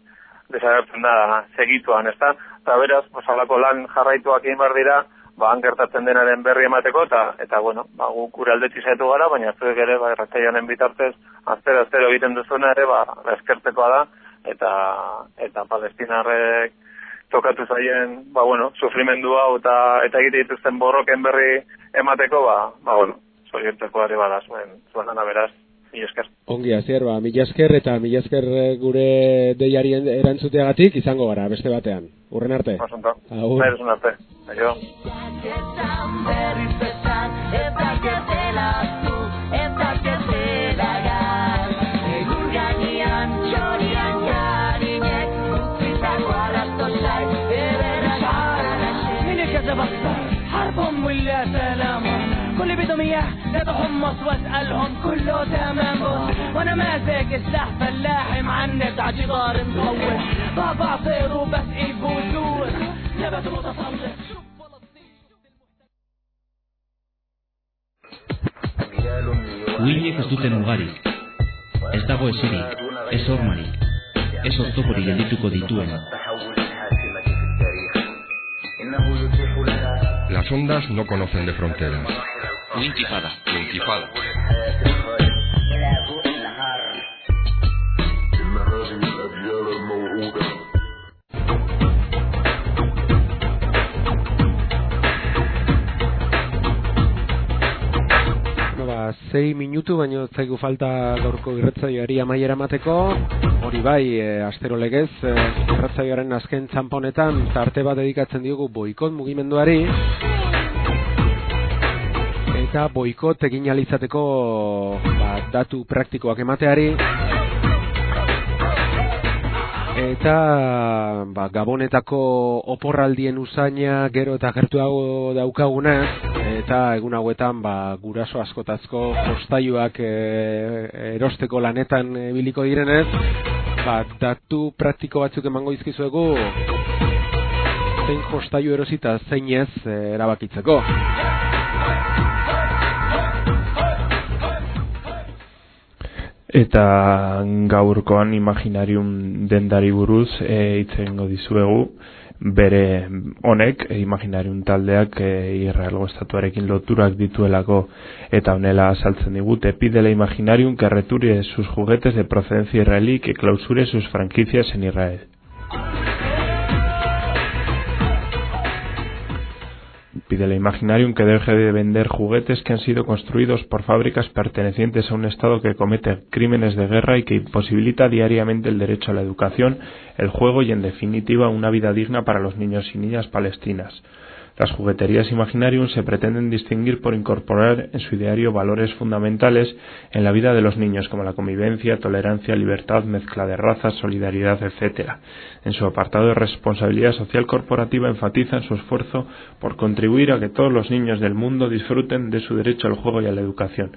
desagertzen da segituan, ezta? Ta beraz, pues halako lan jarraituak egin behar dira, ba, han gertatzen denaren berri emateko, eta, eta bueno, ba, gu gure aldetik zaitu gara, baina zuek ere, ba, erratzaianen bitartez, aztero, aztero egiten duzuna ere, ba, eskertekoa da, eta, eta palestinarrek tokatu zaien, ba, bueno, sufrimendu hau, eta, eta egite dituzten borroken berri emateko, ba, ba, bueno, zorionteko ere bada zuen, zuen dana beraz, mila esker. Ongi, azier, ba, mila esker eta mila esker gure deiarien erantzuteagatik izango gara, beste batean. Urren arte. Pasonta. Agur. Bai, urren arte. Aio. عليا لا تحمص واسألهم كله تمام بص وأنا ماسك السحب اللاحم عنت عجدار مطول بابا صير وبس ايد بوزور نبت متصلب Williek ez duten ugarik, ez dago ezirik, ez ormarik, ez oztopori geldituko dituen. Las ondas no conocen de fronteras. Uintifada. Intifada. No, ba, zei minutu, baino ez zaigu falta gaurko irratzaioari amaiera mateko. Hori bai, e, astero legez, e, irratzaioaren azken txamponetan tarte bat dedikatzen diogu boikot mugimenduari. Eta boikot egin alizateko ba, datu praktikoak emateari. Eta ba, Gabonetako oporraldien usaina gero eta gertuago daukagunez, eta egun hauetan ba, guraso askotazko jostaiuak e, erosteko lanetan ibiliko direnez, ba, datu praktiko batzuk emango izkizuegu zein jostaiu erosita zein ez e, erabakitzeko. Eta gaurkoan imaginarium dendari buruz e, hitz egingo dizuegu bere honek e, imaginarium taldeak e, Israelgo estatuarekin loturak dituelako eta honela azaltzen digute pide la imaginarium que retire sus juguetes de procedencia israelí que clausure sus franquicias en Israel. Pide la Imaginarium que deje de vender juguetes que han sido construidos por fábricas pertenecientes a un Estado que comete crímenes de guerra y que imposibilita diariamente el derecho a la educación, el juego y, en definitiva, una vida digna para los niños y niñas palestinas. Las jugueterías Imaginarium se pretenden distinguir por incorporar en su ideario valores fundamentales en la vida de los niños como la convivencia, tolerancia, libertad, mezcla de razas, solidaridad, etc. En su apartado de responsabilidad social corporativa enfatizan su esfuerzo por contribuir a que todos los niños del mundo disfruten de su derecho al juego y a la educación.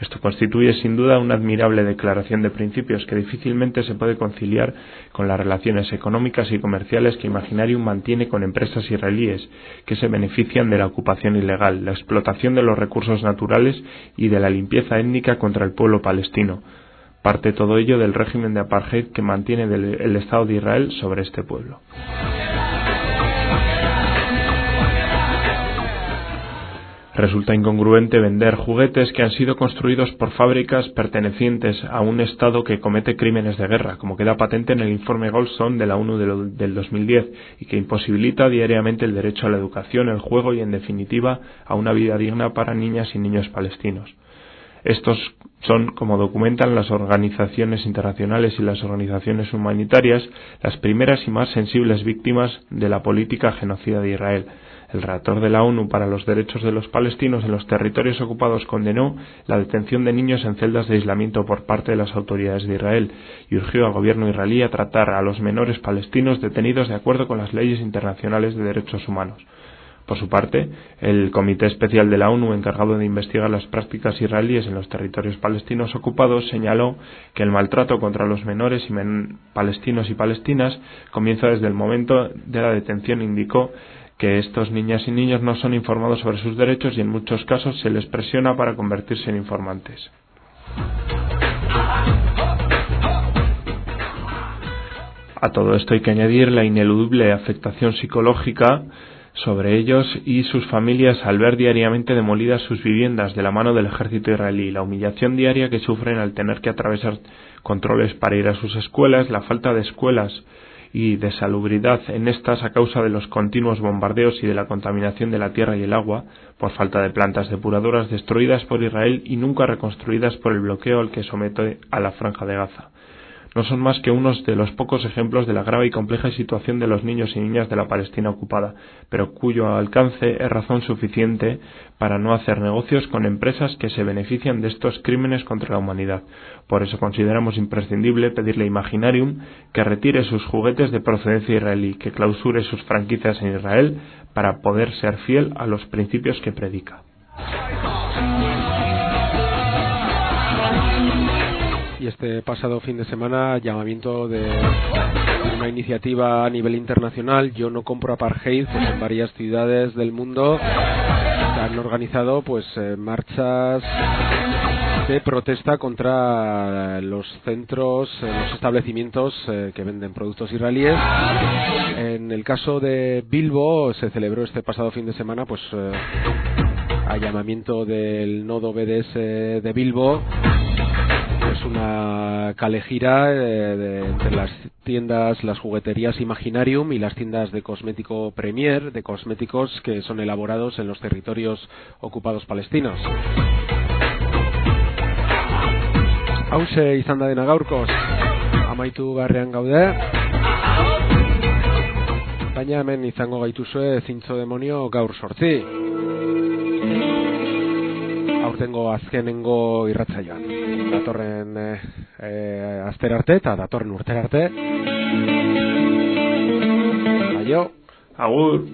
Esto constituye sin duda una admirable declaración de principios que difícilmente se puede conciliar con las relaciones económicas y comerciales que Imaginarium mantiene con empresas israelíes que se benefician de la ocupación ilegal, la explotación de los recursos naturales y de la limpieza étnica contra el pueblo palestino. Parte todo ello del régimen de apartheid que mantiene el Estado de Israel sobre este pueblo. Resulta incongruente vender juguetes que han sido construidos por fábricas pertenecientes a un Estado que comete crímenes de guerra, como queda patente en el informe Goldstone de la ONU del 2010, y que imposibilita diariamente el derecho a la educación, el juego y, en definitiva, a una vida digna para niñas y niños palestinos. Estos son, como documentan las organizaciones internacionales y las organizaciones humanitarias, las primeras y más sensibles víctimas de la política genocida de Israel. El relator de la ONU para los Derechos de los Palestinos en los territorios ocupados condenó la detención de niños en celdas de aislamiento por parte de las autoridades de Israel y urgió al gobierno israelí a tratar a los menores palestinos detenidos de acuerdo con las leyes internacionales de derechos humanos. Por su parte, el Comité Especial de la ONU encargado de investigar las prácticas israelíes en los territorios palestinos ocupados señaló que el maltrato contra los menores y palestinos y palestinas comienza desde el momento de la detención. Indicó que estos niñas y niños no son informados sobre sus derechos y en muchos casos se les presiona para convertirse en informantes. A todo esto hay que añadir la ineludible afectación psicológica sobre ellos y sus familias al ver diariamente demolidas sus viviendas de la mano del ejército israelí, la humillación diaria que sufren al tener que atravesar controles para ir a sus escuelas, la falta de escuelas y de salubridad en estas a causa de los continuos bombardeos y de la contaminación de la tierra y el agua, por falta de plantas depuradoras destruidas por Israel y nunca reconstruidas por el bloqueo al que somete a la franja de Gaza no son más que unos de los pocos ejemplos de la grave y compleja situación de los niños y niñas de la Palestina ocupada, pero cuyo alcance es razón suficiente para no hacer negocios con empresas que se benefician de estos crímenes contra la humanidad. Por eso consideramos imprescindible pedirle a Imaginarium que retire sus juguetes de procedencia israelí, que clausure sus franquicias en Israel para poder ser fiel a los principios que predica. Este pasado fin de semana llamamiento de una iniciativa a nivel internacional. Yo no compro apartheid pues en varias ciudades del mundo. Se han organizado pues eh, marchas de protesta contra los centros, eh, los establecimientos eh, que venden productos israelíes. En el caso de Bilbo se celebró este pasado fin de semana pues a llamamiento del nodo BDS de Bilbo es una calejira eh, entre las tiendas, las jugueterías Imaginarium y las tiendas de cosmético Premier, de cosméticos que son elaborados en los territorios ocupados palestinos. Hauze izan da dena gaurkoz, amaitu barrean gaude, baina hemen izango gaituzue zintzo demonio gaur sortzi. Aurtengo azkenengo irratzaioan datorren e, e, aster arte eta datorren urter arte. Aio. Agur.